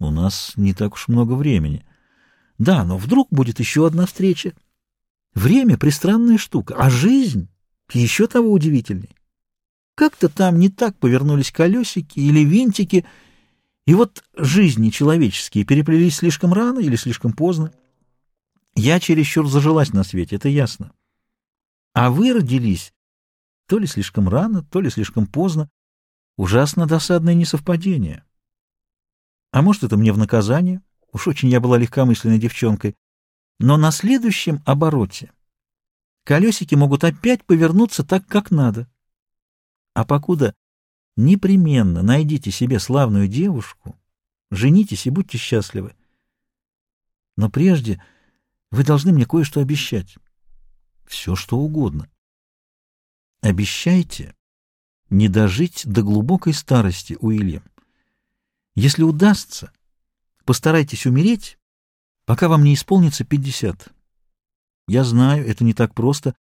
У нас не так уж много времени. Да, но вдруг будет еще одна встреча. Время — пристранная штука, а жизнь еще того удивительней. Как-то там не так повернулись колесики или винтики, и вот жизни человеческие переплелись слишком рано или слишком поздно. Я чересчур зажилась на свете, это ясно. А вы родились то ли слишком рано, то ли слишком поздно. Ужасно досадное несовпадение. А может, это мне в наказание? Уж очень я была легкомысленной девчонкой. Но на следующем обороте колесики могут опять повернуться так, как надо. А покуда непременно найдите себе славную девушку, женитесь и будьте счастливы. Но прежде вы должны мне кое-что обещать. Все, что угодно. Обещайте не дожить до глубокой старости, Уильям. Если удастся, постарайтесь умереть, пока вам не исполнится пятьдесят. Я знаю, это не так просто,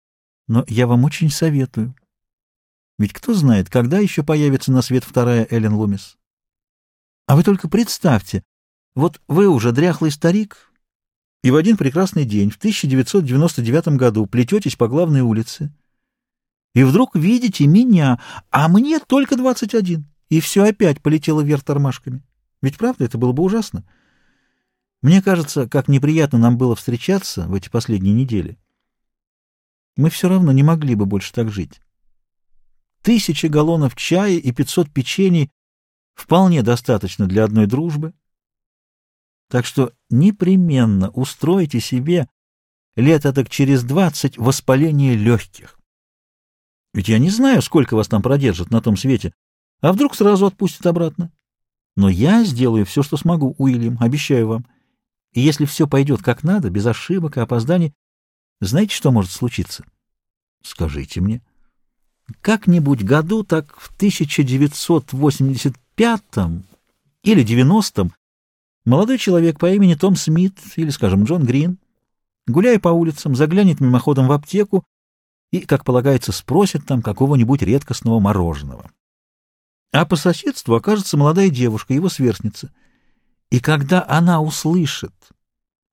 но я вам очень советую. Ведь кто знает, когда еще появится на свет вторая Эллен Лумис? А вы только представьте, вот вы уже дряхлый старик, и в один прекрасный день, в 1999 году, плететесь по главной улице, и вдруг видите меня, а мне только двадцать один, и все опять полетело вверх тормашками. Ведь правда, это было бы ужасно. Мне кажется, как неприятно нам было встречаться в эти последние недели. Мы все равно не могли бы больше так жить. Тысячи галлонов чая и пятьсот печений вполне достаточно для одной дружбы. Так что непременно устройте себе лет так через двадцать воспаление легких. Ведь я не знаю, сколько вас там продержат на том свете, а вдруг сразу отпустят обратно. Но я сделаю все, что смогу, Уильям, обещаю вам. И если все пойдет как надо, без ошибок и опозданий, знаете, что может случиться? Скажите мне. Как-нибудь году, так в 1985 или 90-м, молодой человек по имени Том Смит или, скажем, Джон Грин, гуляя по улицам, заглянет мимоходом в аптеку и, как полагается, спросит там какого-нибудь редкостного мороженого. А по соседству окажется молодая девушка, его сверстница. И когда она услышит,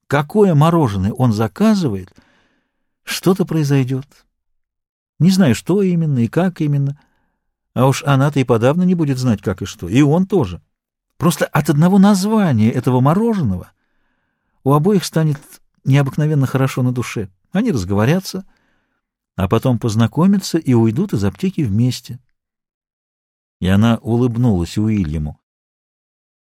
какое мороженое он заказывает, что-то произойдет. Не знаю, что именно и как именно, а уж она-то и подавно не будет знать, как и что, и он тоже. Просто от одного названия этого мороженого у обоих станет необыкновенно хорошо на душе. Они разговорятся — а потом познакомятся и уйдут из аптеки вместе. И она улыбнулась Уильяму.